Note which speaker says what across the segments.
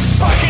Speaker 1: fucking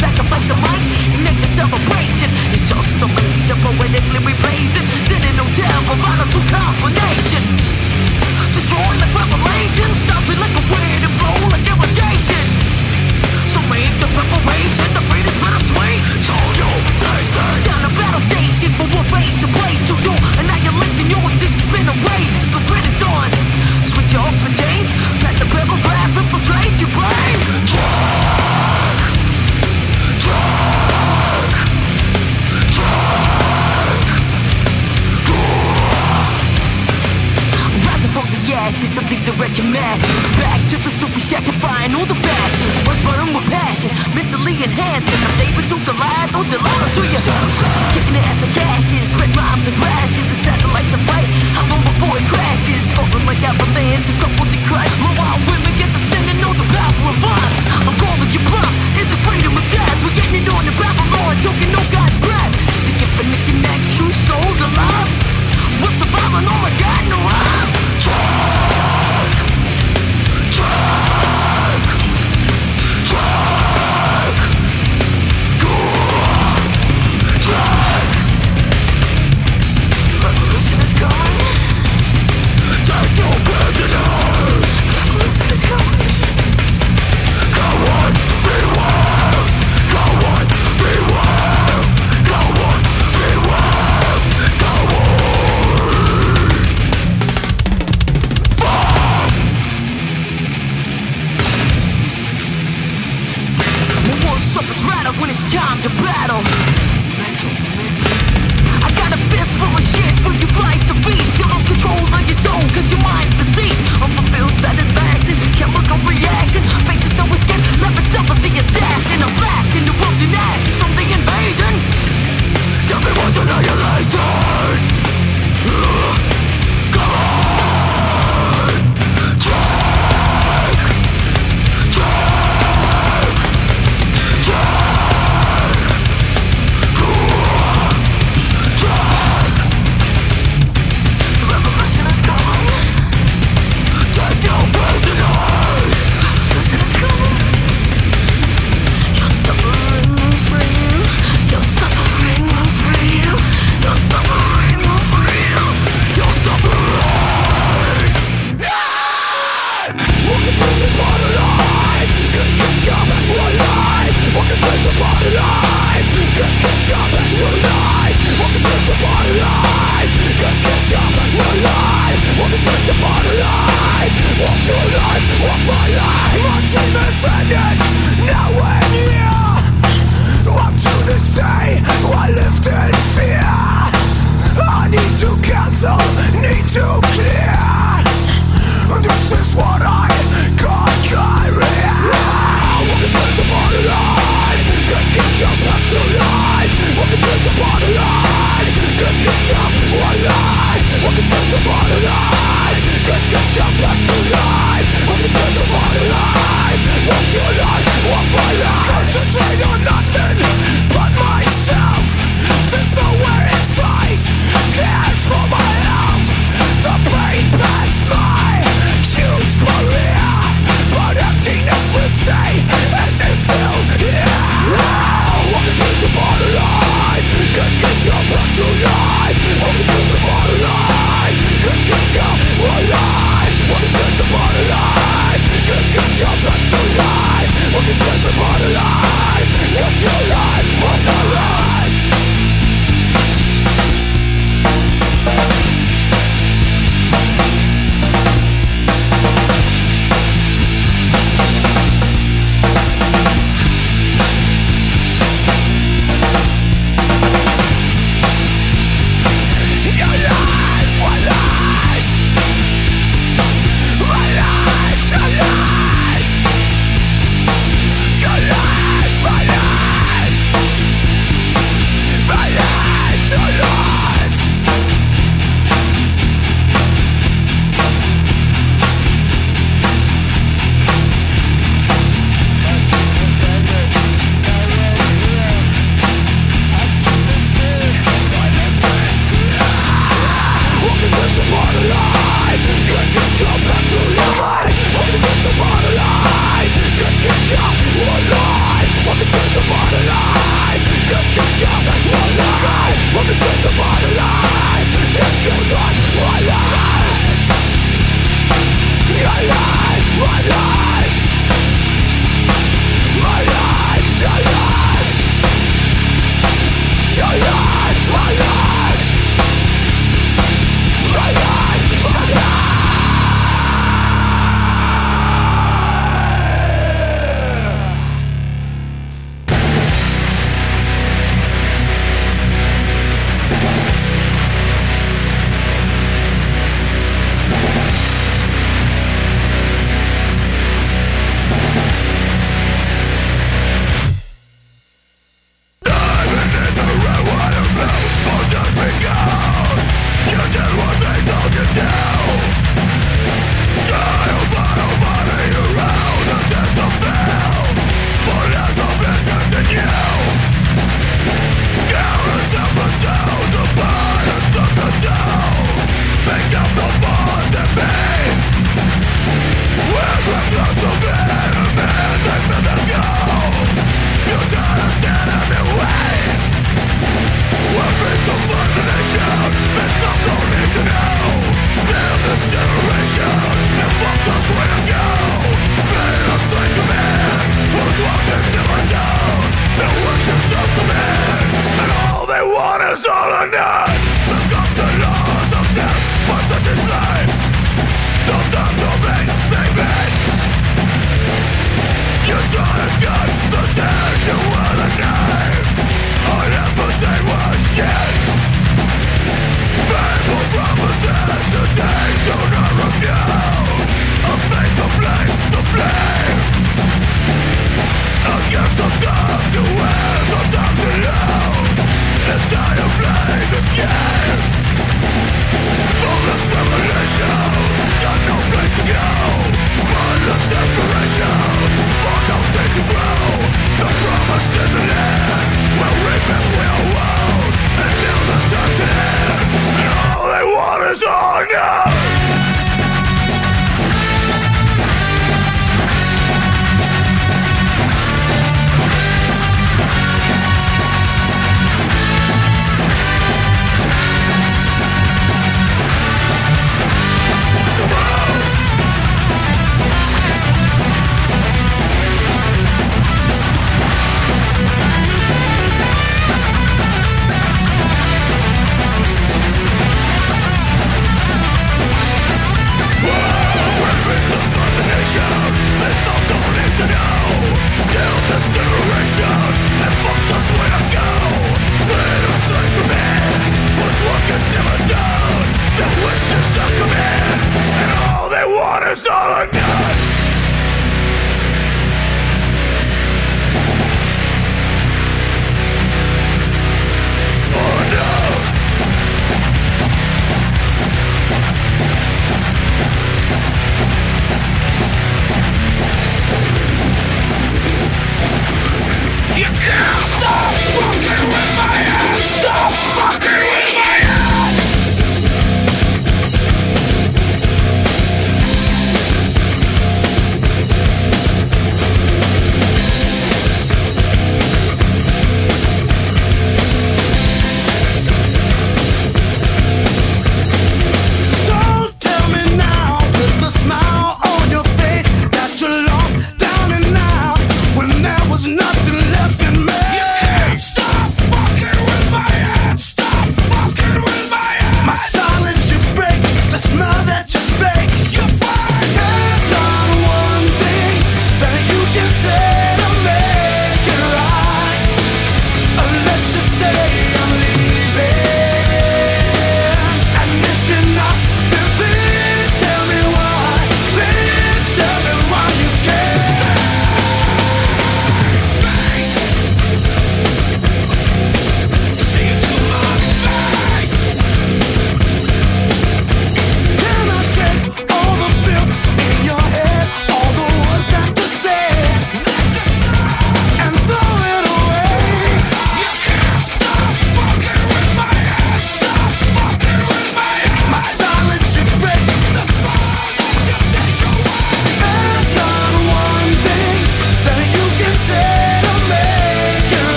Speaker 2: sacrifice the mic, make a celebration. It's just a way to poetically replace it. Sitting on down, provide a two combination. Destroy like revelation, stop it like a wind and flow like irrigation. So make the preparation, the fruit is bittersweet. So you taste it. Down a battle station for one face to place to do annihilation. Your existence been erased. Ashes to the wretched masses. Back to the super shack and find all the bashes Was burning with passion, mentally enhancing I'm able to or the lie to you Kicking ass and gashes, spread rhymes and rashes The satellite the fight, how long before it crashes. Falling like avalanches, crumple the crash My wild women get the sin and know the power of us. I'm calling you bluff, it's the freedom of death. We're getting it on the Babylon, choking no God's breath The infinite connects true souls alive